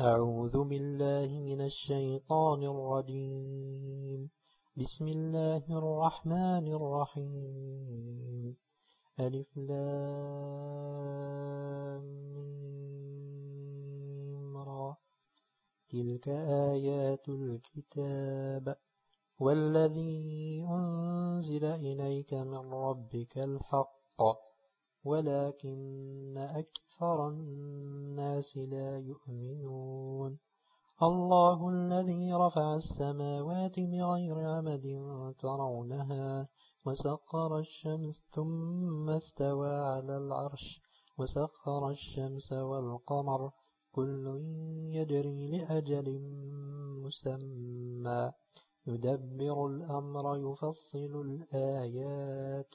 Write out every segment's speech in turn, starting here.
أعوذ بالله من الشيطان الرجيم. بسم الله الرحمن الرحيم. ألف لام را. تلك آيات الكتاب. والذي أنزل إليك من ربك الحق. ولكن أكثر الناس لا يؤمنون. الله الذي رفع السماوات بغير عمد ترونها وسخر الشمس ثم استوى على العرش وسخر الشمس والقمر. كل يجري لأجل مسمى. يدبر الأمر يفصل الآيات.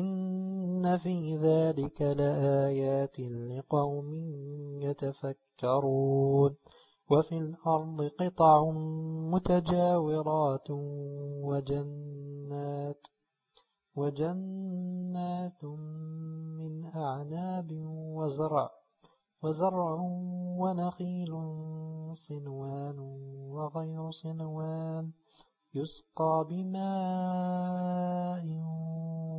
إن في ذلك لآيات لقوم يتفكرون وفي الأرض قطع متجاورات وجنات وجنات من أعناب وزرع وزرع ونخيل صنوان وغير صنوان يسقى بماء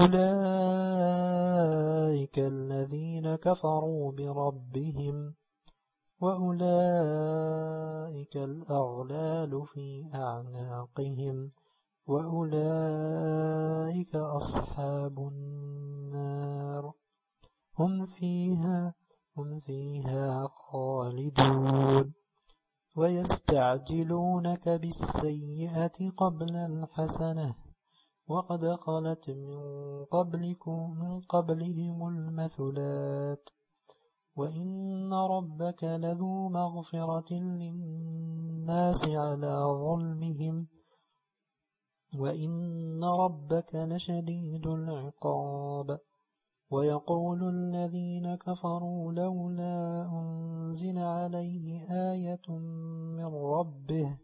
أولئك الذين كفروا بربهم وأولئك الأغلال في أعناقهم وأولئك أصحاب النار هم فيها هم فيها خالدون ويستعجلونك بالسيئة قبل الحسنة وقد خلت من قبلكم من قبلهم المثلات. وإن ربك لذو مغفرة للناس على ظلمهم. وإن ربك لشديد العقاب. ويقول الذين كفروا لولا أنزل عليه آية من ربه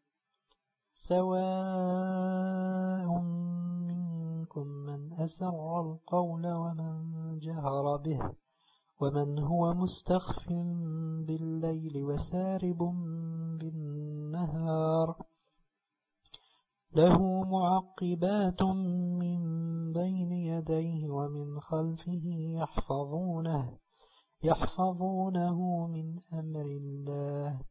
سواء منكم من أسر القول ومن جهر به ومن هو مستخف بالليل وسارب بالنهار. له معقبات من بين يديه ومن خلفه يحفظونه يحفظونه من أمر الله.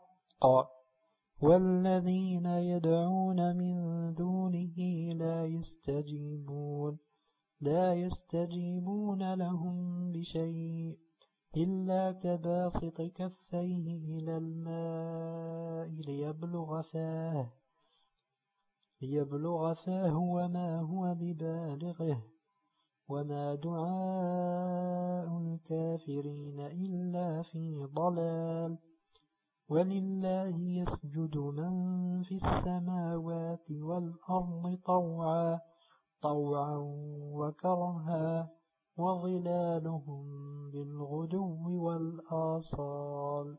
والذين يدعون من دونه لا يستجيبون لا يستجيبون لهم بشيء إلا كباسط كفيه إلى الماء ليبلغ فاه ليبلغ فاه وما هو ببالغه. وما دعاء الكافرين إلا في ضلال. ولله يسجد من في السماوات والأرض طوعا طوعا وكرها وظلالهم بالغدو والآصال.